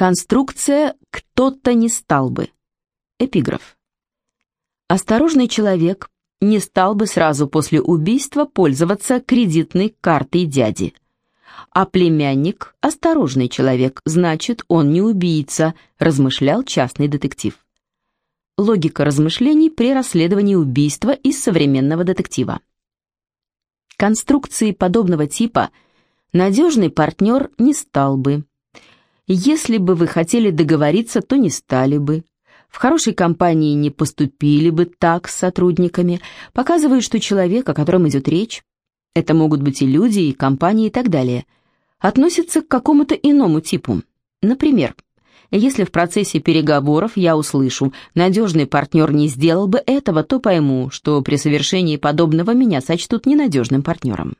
Конструкция «кто-то не стал бы». Эпиграф. Осторожный человек не стал бы сразу после убийства пользоваться кредитной картой дяди. А племянник – осторожный человек, значит, он не убийца, размышлял частный детектив. Логика размышлений при расследовании убийства из современного детектива. Конструкции подобного типа надежный партнер не стал бы. Если бы вы хотели договориться, то не стали бы. В хорошей компании не поступили бы так с сотрудниками, показывая, что человек, о котором идет речь, это могут быть и люди, и компании и так далее, относится к какому-то иному типу. Например, если в процессе переговоров я услышу, надежный партнер не сделал бы этого, то пойму, что при совершении подобного меня сочтут ненадежным партнером.